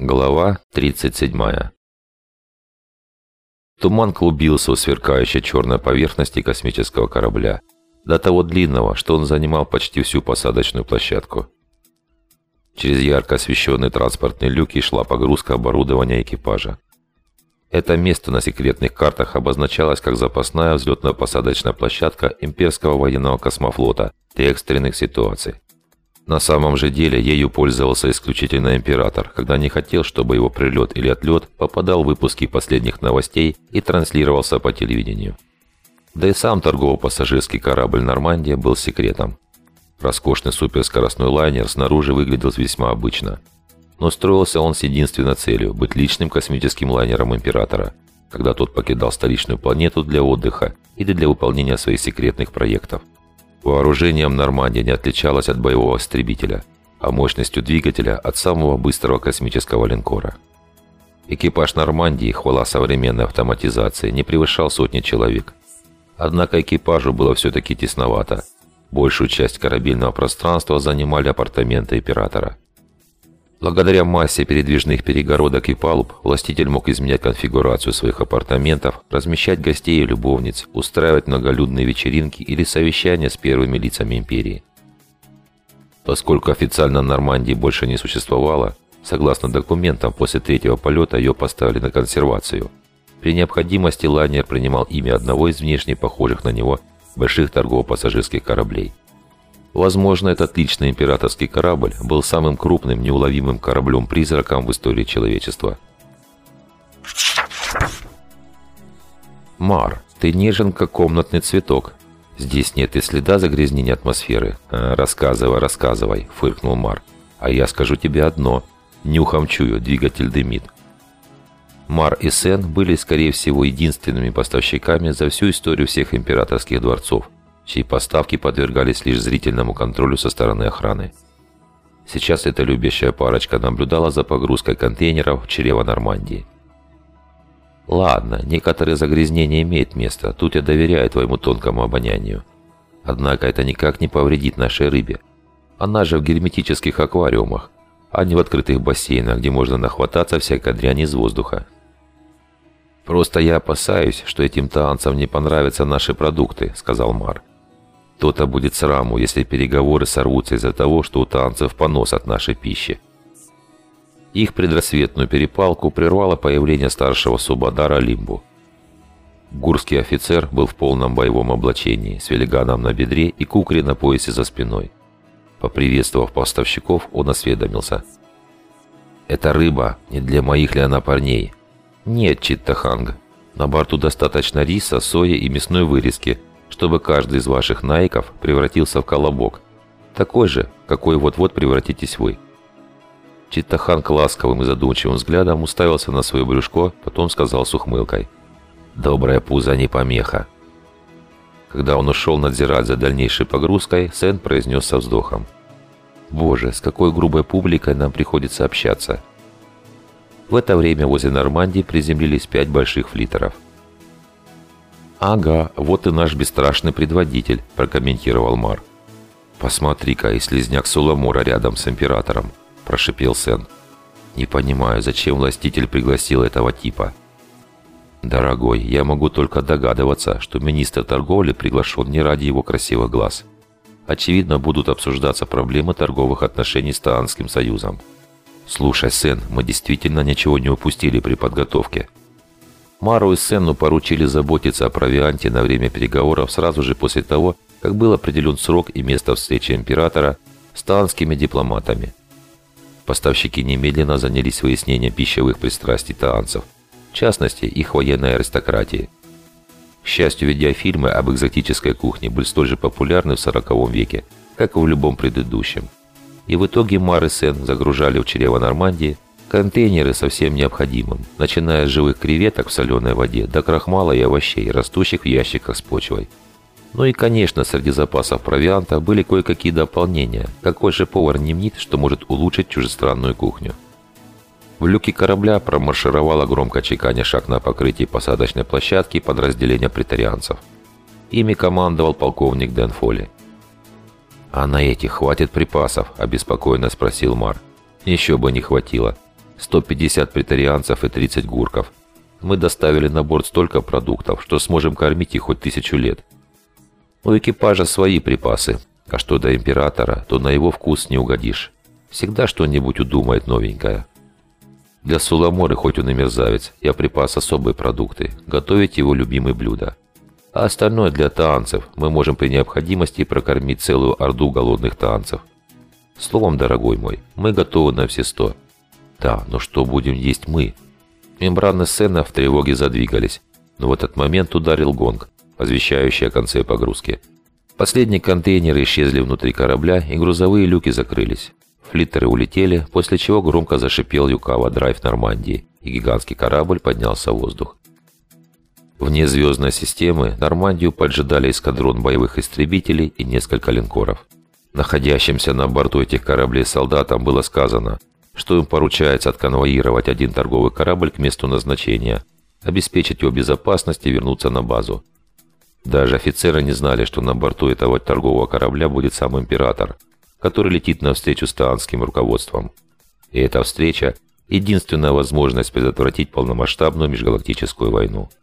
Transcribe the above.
Глава 37 Туман клубился у сверкающей черной поверхности космического корабля, до того длинного, что он занимал почти всю посадочную площадку. Через ярко освещенные транспортные люки шла погрузка оборудования экипажа. Это место на секретных картах обозначалось как запасная взлетно-посадочная площадка имперского военного космофлота для экстренных ситуаций. На самом же деле ею пользовался исключительно император, когда не хотел, чтобы его прилет или отлет попадал в выпуски последних новостей и транслировался по телевидению. Да и сам торгово-пассажирский корабль «Нормандия» был секретом. Роскошный суперскоростной лайнер снаружи выглядел весьма обычно. Но строился он с единственной целью – быть личным космическим лайнером императора, когда тот покидал столичную планету для отдыха или для выполнения своих секретных проектов – Вооружением Нормандия не отличалась от боевого истребителя, а мощностью двигателя от самого быстрого космического линкора. Экипаж Нормандии, хвала современной автоматизации, не превышал сотни человек. Однако экипажу было все-таки тесновато. Большую часть корабельного пространства занимали апартаменты оператора. Благодаря массе передвижных перегородок и палуб, властитель мог изменять конфигурацию своих апартаментов, размещать гостей и любовниц, устраивать многолюдные вечеринки или совещания с первыми лицами империи. Поскольку официально Нормандии больше не существовало, согласно документам, после третьего полета ее поставили на консервацию. При необходимости лайнер принимал имя одного из внешне похожих на него больших торгово-пассажирских кораблей – Возможно, этот личный императорский корабль был самым крупным неуловимым кораблем-призраком в истории человечества. «Мар, ты нежен, как комнатный цветок. Здесь нет и следа загрязнения атмосферы. А, рассказывай, рассказывай», — фыркнул Мар. «А я скажу тебе одно. Нюхом чую, двигатель дымит». Мар и Сен были, скорее всего, единственными поставщиками за всю историю всех императорских дворцов чьи поставки подвергались лишь зрительному контролю со стороны охраны. Сейчас эта любящая парочка наблюдала за погрузкой контейнеров в чрево Нормандии. Ладно, некоторые загрязнения имеют место, тут я доверяю твоему тонкому обонянию. Однако это никак не повредит нашей рыбе. Она же в герметических аквариумах, а не в открытых бассейнах, где можно нахвататься всякой дряни из воздуха. «Просто я опасаюсь, что этим таанцам не понравятся наши продукты», — сказал Мар. То-то будет сраму, если переговоры сорвутся из-за того, что у танцев понос от нашей пищи. Их предрассветную перепалку прервало появление старшего Субадара Лимбу. Гурский офицер был в полном боевом облачении, с велиганом на бедре и кукри на поясе за спиной. Поприветствовав поставщиков, он осведомился. «Это рыба, не для моих ли она парней?» «Нет, Читтаханг. На борту достаточно риса, сои и мясной вырезки – чтобы каждый из ваших наиков превратился в колобок, такой же, какой вот-вот превратитесь вы. Читтаханг ласковым и задумчивым взглядом уставился на свое брюшко, потом сказал с ухмылкой. «Добрая пузо не помеха». Когда он ушел надзирать за дальнейшей погрузкой, Сэн произнес со вздохом. «Боже, с какой грубой публикой нам приходится общаться». В это время возле Нормандии приземлились пять больших флитеров. «Ага, вот и наш бесстрашный предводитель», – прокомментировал Мар. «Посмотри-ка, и слизняк Суламора рядом с императором», – прошипел Сен. «Не понимаю, зачем властитель пригласил этого типа?» «Дорогой, я могу только догадываться, что министр торговли приглашен не ради его красивых глаз. Очевидно, будут обсуждаться проблемы торговых отношений с Таанским союзом. Слушай, Сен, мы действительно ничего не упустили при подготовке», Мару и Сенну поручили заботиться о провианте на время переговоров сразу же после того, как был определен срок и место встречи императора с таанскими дипломатами. Поставщики немедленно занялись выяснением пищевых пристрастий таанцев, в частности, их военной аристократии. К счастью, видеофильмы об экзотической кухне были столь же популярны в 40 веке, как и в любом предыдущем. И в итоге Мар и Сен загружали в чрево Нормандии Контейнеры со всем необходимым, начиная с живых креветок в соленой воде до крахмала и овощей, растущих в ящиках с почвой. Ну и, конечно, среди запасов провианта были кое-какие дополнения. Какой же повар не мнит, что может улучшить чужестранную кухню? В люке корабля промаршировало громко чеканя шаг на покрытии посадочной площадки подразделения претарианцев. Ими командовал полковник Дэн Фолли. «А на этих хватит припасов?» – обеспокоенно спросил Мар. «Еще бы не хватило. 150 претарианцев и 30 гурков. Мы доставили на борт столько продуктов, что сможем кормить их хоть тысячу лет. У экипажа свои припасы, а что до императора, то на его вкус не угодишь. Всегда что-нибудь удумает новенькое. Для Суламоры, хоть он и мерзавец, я припас особые продукты, готовить его любимые блюда. А остальное для танцев мы можем при необходимости прокормить целую орду голодных танцев. Словом, дорогой мой, мы готовы на все сто. Да, но что будем есть мы? Мембраны сцены в тревоге задвигались, но в этот момент ударил гонг, возвещающий о конце погрузки. Последние контейнеры исчезли внутри корабля, и грузовые люки закрылись. Флиттеры улетели, после чего громко зашипел Юкава Драйв Нормандии, и гигантский корабль поднялся в воздух. Вне звездной системы Нормандию поджидали эскадрон боевых истребителей и несколько линкоров. Находящимся на борту этих кораблей солдатам было сказано, что им поручается отконвоировать один торговый корабль к месту назначения, обеспечить его безопасность и вернуться на базу. Даже офицеры не знали, что на борту этого торгового корабля будет сам император, который летит навстречу с таанским руководством. И эта встреча – единственная возможность предотвратить полномасштабную межгалактическую войну –